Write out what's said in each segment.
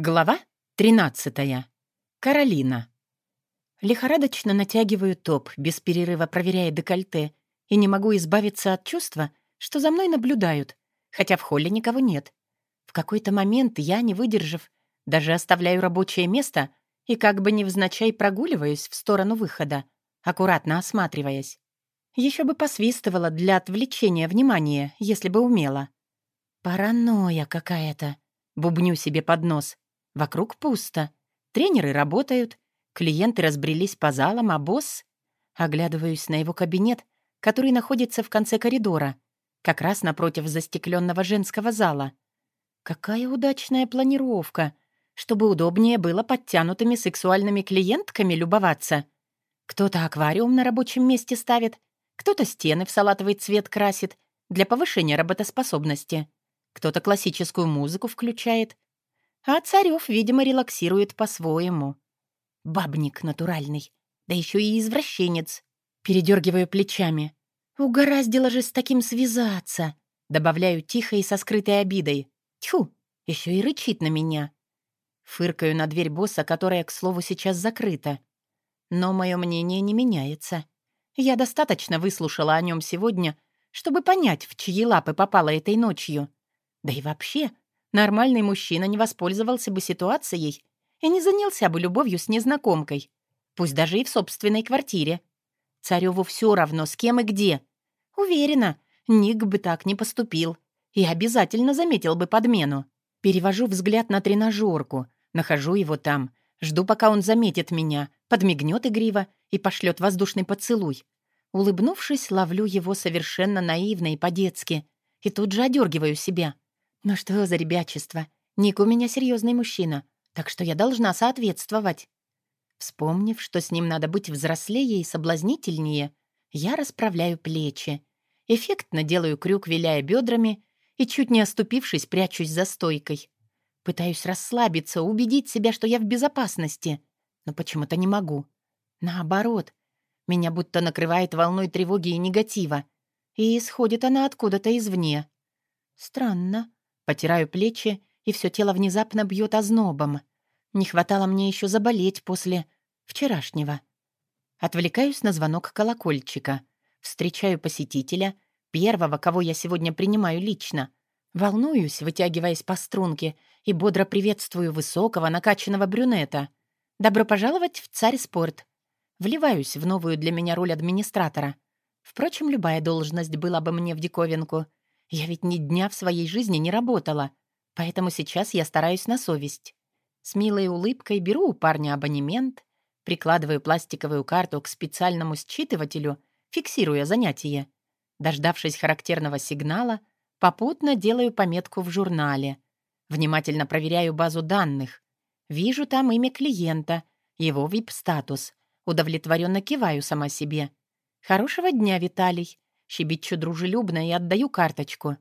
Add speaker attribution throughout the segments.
Speaker 1: Глава 13. Каролина. Лихорадочно натягиваю топ, без перерыва проверяя декольте, и не могу избавиться от чувства, что за мной наблюдают, хотя в холле никого нет. В какой-то момент я, не выдержав, даже оставляю рабочее место и как бы невзначай прогуливаюсь в сторону выхода, аккуратно осматриваясь. Еще бы посвистывала для отвлечения внимания, если бы умела. Паранойя какая-то. Бубню себе под нос. Вокруг пусто. Тренеры работают, клиенты разбрелись по залам, а босс... Оглядываюсь на его кабинет, который находится в конце коридора, как раз напротив застекленного женского зала. Какая удачная планировка, чтобы удобнее было подтянутыми сексуальными клиентками любоваться. Кто-то аквариум на рабочем месте ставит, кто-то стены в салатовый цвет красит для повышения работоспособности, кто-то классическую музыку включает, а Царёв, видимо, релаксирует по-своему. Бабник натуральный, да еще и извращенец. Передергиваю плечами. Угораздило же с таким связаться. Добавляю тихо и со скрытой обидой. Тьфу, еще и рычит на меня. Фыркаю на дверь босса, которая, к слову, сейчас закрыта. Но мое мнение не меняется. Я достаточно выслушала о нем сегодня, чтобы понять, в чьи лапы попала этой ночью. Да и вообще, Нормальный мужчина не воспользовался бы ситуацией и не занялся бы любовью с незнакомкой, пусть даже и в собственной квартире. Цареву все равно, с кем и где. Уверена, Ник бы так не поступил и обязательно заметил бы подмену. Перевожу взгляд на тренажерку, нахожу его там, жду, пока он заметит меня, подмигнет игриво и пошлет воздушный поцелуй. Улыбнувшись, ловлю его совершенно наивно и по-детски, и тут же одергиваю себя — но что за ребячество? Ник у меня серьезный мужчина, так что я должна соответствовать. Вспомнив, что с ним надо быть взрослее и соблазнительнее, я расправляю плечи. Эффектно делаю крюк, виляя бедрами, и, чуть не оступившись, прячусь за стойкой. Пытаюсь расслабиться, убедить себя, что я в безопасности, но почему-то не могу. Наоборот, меня будто накрывает волной тревоги и негатива, и исходит она откуда-то извне. Странно. Потираю плечи, и все тело внезапно бьет ознобом. Не хватало мне еще заболеть после вчерашнего. Отвлекаюсь на звонок колокольчика. Встречаю посетителя, первого, кого я сегодня принимаю лично. Волнуюсь, вытягиваясь по струнке, и бодро приветствую высокого, накачанного брюнета. «Добро пожаловать в «Царь спорт». Вливаюсь в новую для меня роль администратора. Впрочем, любая должность была бы мне в диковинку — я ведь ни дня в своей жизни не работала, поэтому сейчас я стараюсь на совесть. С милой улыбкой беру у парня абонемент, прикладываю пластиковую карту к специальному считывателю, фиксируя занятие. Дождавшись характерного сигнала, попутно делаю пометку в журнале. Внимательно проверяю базу данных. Вижу там имя клиента, его вип-статус. Удовлетворенно киваю сама себе. «Хорошего дня, Виталий. Щебечу дружелюбно и отдаю карточку.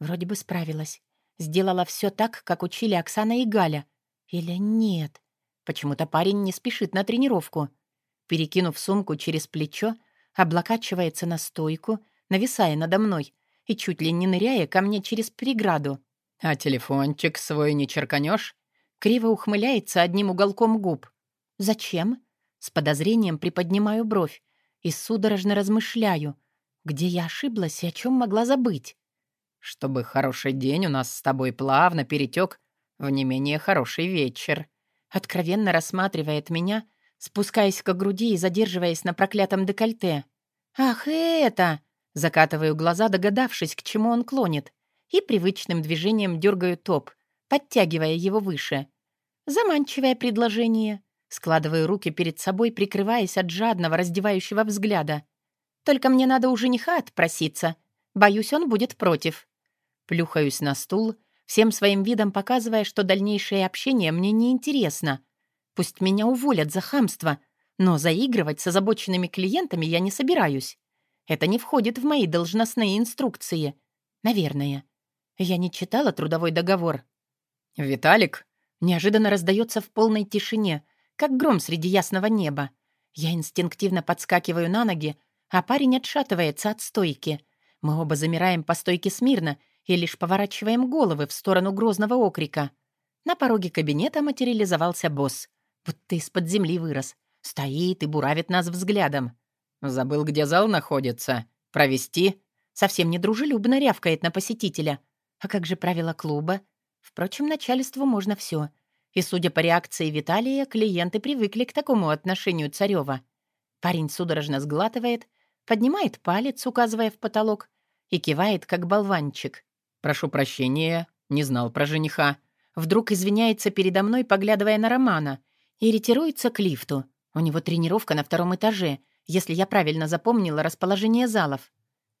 Speaker 1: Вроде бы справилась. Сделала все так, как учили Оксана и Галя. Или нет? Почему-то парень не спешит на тренировку. Перекинув сумку через плечо, облокачивается на стойку, нависая надо мной и чуть ли не ныряя ко мне через преграду. «А телефончик свой не черканешь?» Криво ухмыляется одним уголком губ. «Зачем?» С подозрением приподнимаю бровь и судорожно размышляю, где я ошиблась и о чем могла забыть? Чтобы хороший день у нас с тобой плавно перетек в не менее хороший вечер. Откровенно рассматривает меня, спускаясь к груди и задерживаясь на проклятом декольте. «Ах, это!» Закатываю глаза, догадавшись, к чему он клонит, и привычным движением дергаю топ, подтягивая его выше. Заманчивое предложение. Складываю руки перед собой, прикрываясь от жадного, раздевающего взгляда. Только мне надо у жениха отпроситься. Боюсь, он будет против. Плюхаюсь на стул, всем своим видом показывая, что дальнейшее общение мне не интересно. Пусть меня уволят за хамство, но заигрывать с озабоченными клиентами я не собираюсь. Это не входит в мои должностные инструкции. Наверное. Я не читала трудовой договор. «Виталик?» Неожиданно раздается в полной тишине, как гром среди ясного неба. Я инстинктивно подскакиваю на ноги, а парень отшатывается от стойки. Мы оба замираем по стойке смирно и лишь поворачиваем головы в сторону грозного окрика. На пороге кабинета материализовался босс. Будто из-под земли вырос. Стоит и буравит нас взглядом.
Speaker 2: «Забыл, где зал находится. Провести?»
Speaker 1: Совсем недружелюбно рявкает на посетителя. А как же правила клуба? Впрочем, начальству можно все. И, судя по реакции Виталия, клиенты привыкли к такому отношению Царева. Парень судорожно сглатывает, поднимает палец, указывая в потолок, и кивает, как болванчик.
Speaker 2: «Прошу прощения, не знал про жениха».
Speaker 1: Вдруг извиняется передо мной, поглядывая на Романа, и ретируется к лифту. У него тренировка на втором этаже, если я правильно запомнила расположение залов.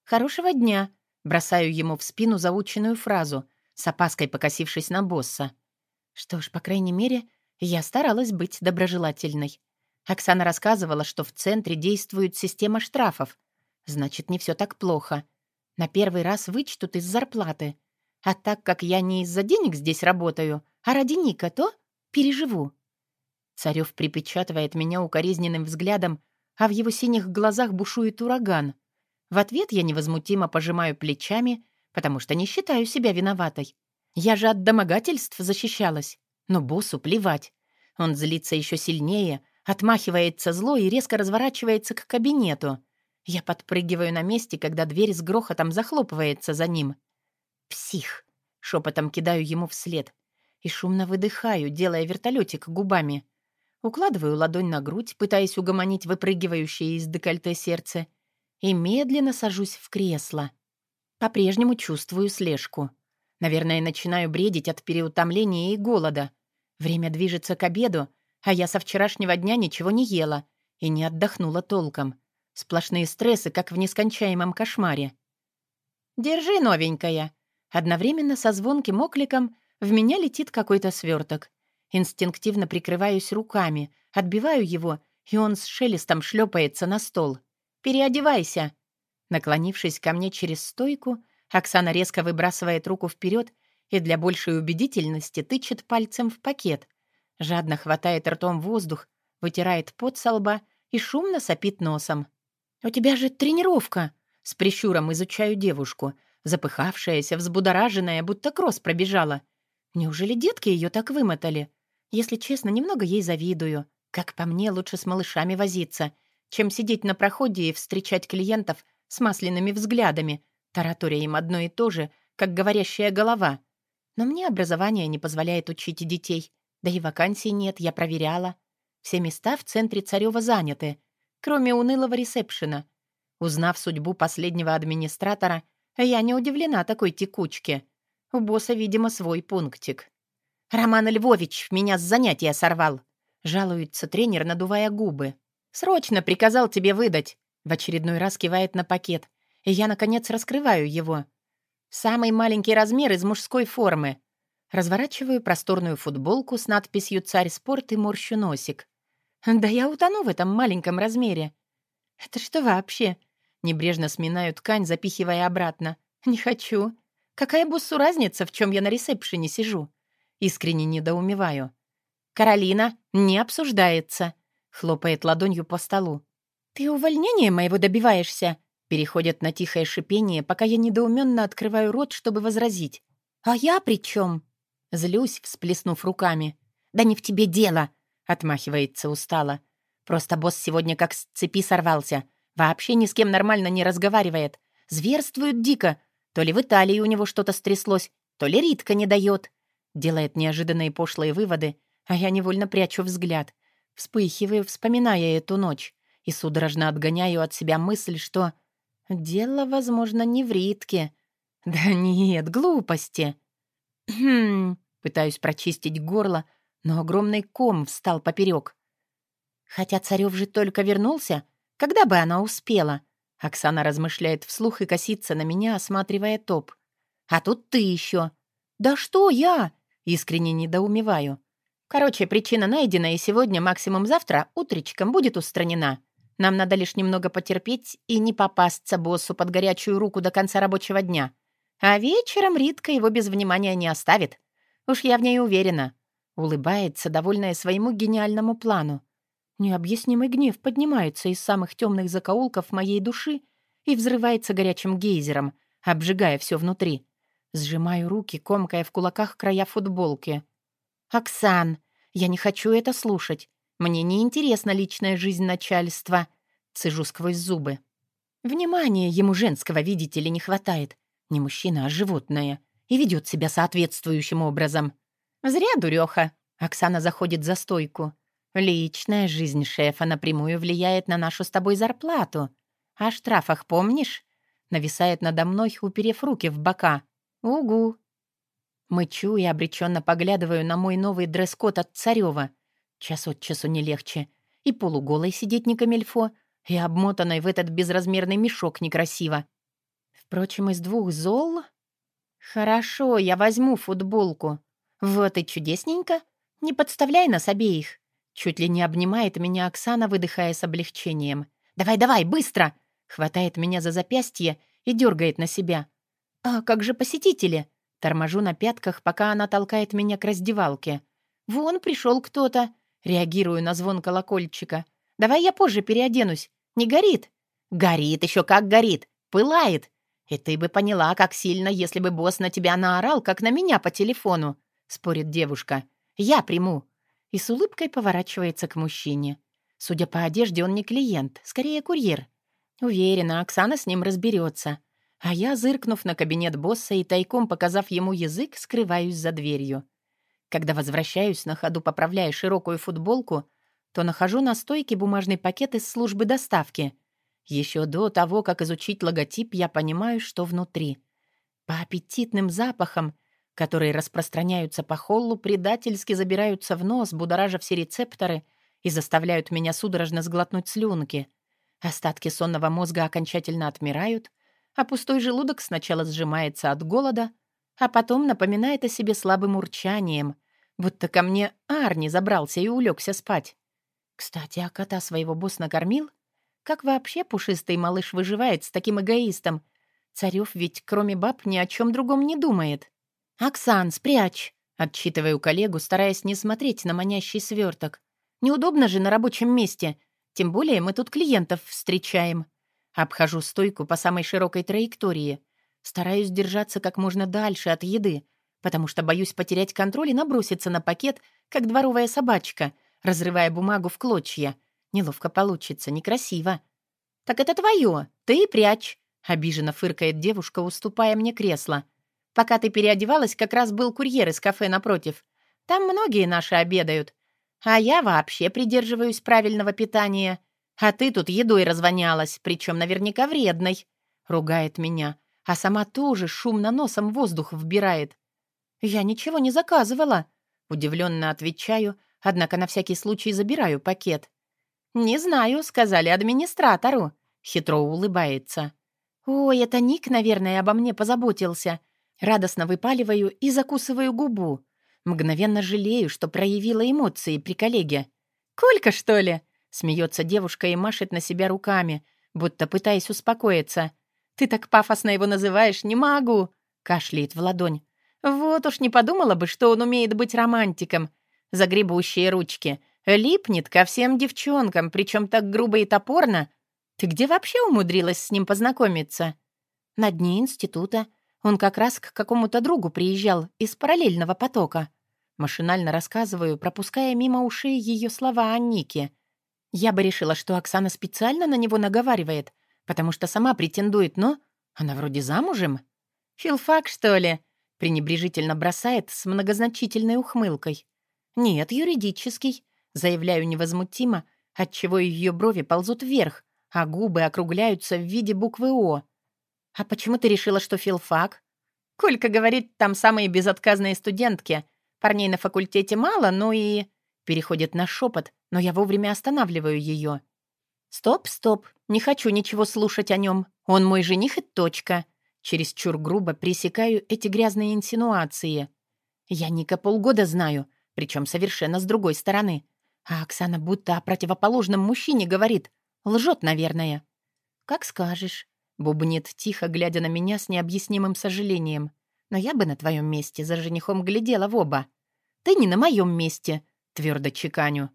Speaker 1: «Хорошего дня!» — бросаю ему в спину заученную фразу, с опаской покосившись на босса. Что ж, по крайней мере, я старалась быть доброжелательной. Оксана рассказывала, что в центре действует система штрафов. Значит, не все так плохо. На первый раз вычтут из зарплаты. А так как я не из-за денег здесь работаю, а ради Ника, то переживу. Царев припечатывает меня укоризненным взглядом, а в его синих глазах бушует ураган. В ответ я невозмутимо пожимаю плечами, потому что не считаю себя виноватой. Я же от домогательств защищалась. Но боссу плевать. Он злится еще сильнее, отмахивается зло и резко разворачивается к кабинету. Я подпрыгиваю на месте, когда дверь с грохотом захлопывается за ним. «Псих!» — шепотом кидаю ему вслед. И шумно выдыхаю, делая вертолетик губами. Укладываю ладонь на грудь, пытаясь угомонить выпрыгивающее из декольте сердце, и медленно сажусь в кресло. По-прежнему чувствую слежку. Наверное, начинаю бредить от переутомления и голода. Время движется к обеду, а я со вчерашнего дня ничего не ела и не отдохнула толком. Сплошные стрессы, как в нескончаемом кошмаре. «Держи, новенькая!» Одновременно со звонким окликом в меня летит какой-то сверток. Инстинктивно прикрываюсь руками, отбиваю его, и он с шелестом шлепается на стол. «Переодевайся!» Наклонившись ко мне через стойку, Оксана резко выбрасывает руку вперед и для большей убедительности тычет пальцем в пакет. Жадно хватает ртом воздух, вытирает пот со лба и шумно сопит носом. «У тебя же тренировка!» С прищуром изучаю девушку, запыхавшаяся, взбудораженная, будто кросс пробежала. Неужели детки ее так вымотали? Если честно, немного ей завидую. Как по мне, лучше с малышами возиться, чем сидеть на проходе и встречать клиентов с масляными взглядами, Таратория им одно и то же, как говорящая голова. Но мне образование не позволяет учить детей. Да и вакансий нет, я проверяла. Все места в центре Царева заняты, кроме унылого ресепшена. Узнав судьбу последнего администратора, я не удивлена такой текучке. У босса, видимо, свой пунктик. «Роман Львович меня с занятия сорвал», — жалуется тренер, надувая губы. «Срочно приказал тебе выдать», — в очередной раз кивает на пакет — и я, наконец, раскрываю его. Самый маленький размер из мужской формы. Разворачиваю просторную футболку с надписью «Царь спорт» и морщу носик. Да я утону в этом маленьком размере. Это что вообще? Небрежно сминаю ткань, запихивая обратно. Не хочу. Какая боссу разница, в чем я на ресепшене сижу? Искренне недоумеваю. «Каролина, не обсуждается», — хлопает ладонью по столу. «Ты увольнения моего добиваешься?» Переходят на тихое шипение, пока я недоуменно открываю рот, чтобы возразить. «А я при чем? Злюсь, всплеснув руками. «Да не в тебе дело!» — отмахивается устало. «Просто босс сегодня как с цепи сорвался. Вообще ни с кем нормально не разговаривает. Зверствует дико. То ли в Италии у него что-то стряслось, то ли Ритка не дает. Делает неожиданные пошлые выводы, а я невольно прячу взгляд. Вспыхиваю, вспоминая эту ночь, и судорожно отгоняю от себя мысль, что Дело, возможно, не в Ритке. Да нет, глупости. Хм, пытаюсь прочистить горло, но огромный ком встал поперек. Хотя Царев же только вернулся, когда бы она успела? Оксана размышляет вслух и косится на меня, осматривая топ. А тут ты еще. Да что я? Искренне недоумеваю. Короче, причина найдена, и сегодня, максимум завтра, утречком будет устранена. Нам надо лишь немного потерпеть и не попасться боссу под горячую руку до конца рабочего дня. А вечером Ритка его без внимания не оставит. Уж я в ней уверена. Улыбается, довольная своему гениальному плану. Необъяснимый гнев поднимается из самых темных закоулков моей души и взрывается горячим гейзером, обжигая все внутри. Сжимаю руки, комкая в кулаках края футболки. «Оксан, я не хочу это слушать. Мне не интересна личная жизнь начальства». Цежу сквозь зубы. Внимания ему женского, видите ли, не хватает. Не мужчина, а животное. И ведет себя соответствующим образом. Зря, дуреха. Оксана заходит за стойку. Личная жизнь шефа напрямую влияет на нашу с тобой зарплату. О штрафах помнишь? Нависает надо мной, уперев руки в бока. Угу. Мычу и обреченно поглядываю на мой новый дресс-код от Царева. Час от часу не легче. И полуголой сидеть не камельфо, и обмотанной в этот безразмерный мешок некрасиво. Впрочем, из двух зол... Хорошо, я возьму футболку. Вот и чудесненько. Не подставляй нас обеих. Чуть ли не обнимает меня Оксана, выдыхая с облегчением. «Давай-давай, быстро!» Хватает меня за запястье и дергает на себя. «А как же посетители?» Торможу на пятках, пока она толкает меня к раздевалке. «Вон пришел кто-то». Реагирую на звон колокольчика. «Давай я позже переоденусь. Не горит?» «Горит, еще как горит. Пылает. И ты бы поняла, как сильно, если бы босс на тебя наорал, как на меня по телефону», — спорит девушка. «Я приму». И с улыбкой поворачивается к мужчине. Судя по одежде, он не клиент, скорее курьер. Уверена, Оксана с ним разберется. А я, зыркнув на кабинет босса и тайком показав ему язык, скрываюсь за дверью. Когда возвращаюсь, на ходу поправляя широкую футболку, то нахожу на стойке бумажный пакет из службы доставки. Еще до того, как изучить логотип, я понимаю, что внутри. По аппетитным запахам, которые распространяются по холлу, предательски забираются в нос, будоража все рецепторы и заставляют меня судорожно сглотнуть слюнки. Остатки сонного мозга окончательно отмирают, а пустой желудок сначала сжимается от голода, а потом напоминает о себе слабым урчанием, будто ко мне Арни забрался и улегся спать. Кстати, а кота своего босс накормил? Как вообще пушистый малыш выживает с таким эгоистом? Царев ведь кроме баб ни о чем другом не думает. «Оксан, спрячь!» — отчитываю коллегу, стараясь не смотреть на манящий сверток. «Неудобно же на рабочем месте. Тем более мы тут клиентов встречаем». Обхожу стойку по самой широкой траектории. Стараюсь держаться как можно дальше от еды, потому что боюсь потерять контроль и наброситься на пакет, как дворовая собачка, разрывая бумагу в клочья. Неловко получится, некрасиво. «Так это твое, ты прячь», — обиженно фыркает девушка, уступая мне кресло. «Пока ты переодевалась, как раз был курьер из кафе напротив. Там многие наши обедают. А я вообще придерживаюсь правильного питания. А ты тут едой развонялась, причем наверняка вредной», — ругает меня, а сама тоже шумно носом воздух вбирает. «Я ничего не заказывала», — удивленно отвечаю, — Однако на всякий случай забираю пакет. «Не знаю», — сказали администратору. Хитро улыбается. «Ой, это Ник, наверное, обо мне позаботился». Радостно выпаливаю и закусываю губу. Мгновенно жалею, что проявила эмоции при коллеге. «Колька, что ли?» — смеется девушка и машет на себя руками, будто пытаясь успокоиться. «Ты так пафосно его называешь, не могу!» — кашляет в ладонь. «Вот уж не подумала бы, что он умеет быть романтиком загребущие ручки. Липнет ко всем девчонкам, причем так грубо и топорно. Ты где вообще умудрилась с ним познакомиться? На дне института. Он как раз к какому-то другу приезжал из параллельного потока. Машинально рассказываю, пропуская мимо ушей ее слова о Нике. Я бы решила, что Оксана специально на него наговаривает, потому что сама претендует, но она вроде замужем. «Филфак, что ли?» пренебрежительно бросает с многозначительной ухмылкой. «Нет, юридический», — заявляю невозмутимо, отчего ее брови ползут вверх, а губы округляются в виде буквы «О». «А почему ты решила, что филфак?» «Колька говорит, там самые безотказные студентки. Парней на факультете мало, ну и...» Переходит на шепот, но я вовремя останавливаю ее. «Стоп, стоп, не хочу ничего слушать о нем. Он мой жених и точка». Чересчур грубо пресекаю эти грязные инсинуации. «Я Ника полгода знаю, причем совершенно с другой стороны. А Оксана будто о противоположном мужчине говорит. Лжет, наверное. «Как скажешь», — бубнит тихо, глядя на меня с необъяснимым сожалением. «Но я бы на твоем месте за женихом глядела в оба. Ты не на моем месте», — твердо чеканю.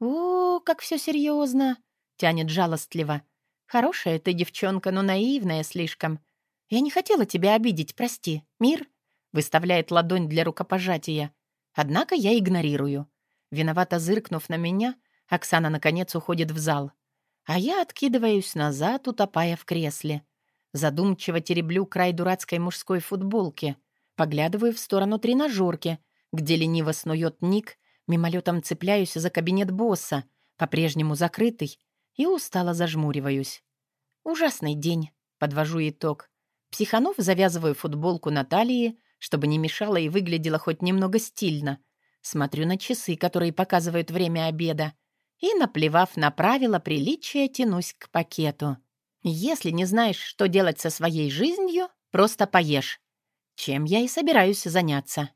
Speaker 1: «О, как все серьезно», — тянет жалостливо. «Хорошая ты девчонка, но наивная слишком. Я не хотела тебя обидеть, прости. Мир?» — выставляет ладонь для рукопожатия. Однако я игнорирую. Виновато зыркнув на меня, Оксана, наконец, уходит в зал. А я откидываюсь назад, утопая в кресле. Задумчиво тереблю край дурацкой мужской футболки. Поглядываю в сторону тренажерки, где лениво снует Ник, мимолетом цепляюсь за кабинет босса, по-прежнему закрытый, и устало зажмуриваюсь. Ужасный день, подвожу итог. Психанов завязываю футболку на талии, чтобы не мешало и выглядело хоть немного стильно. Смотрю на часы, которые показывают время обеда, и, наплевав на правила приличия, тянусь к пакету. Если не знаешь, что делать со своей жизнью, просто поешь. Чем я и собираюсь заняться.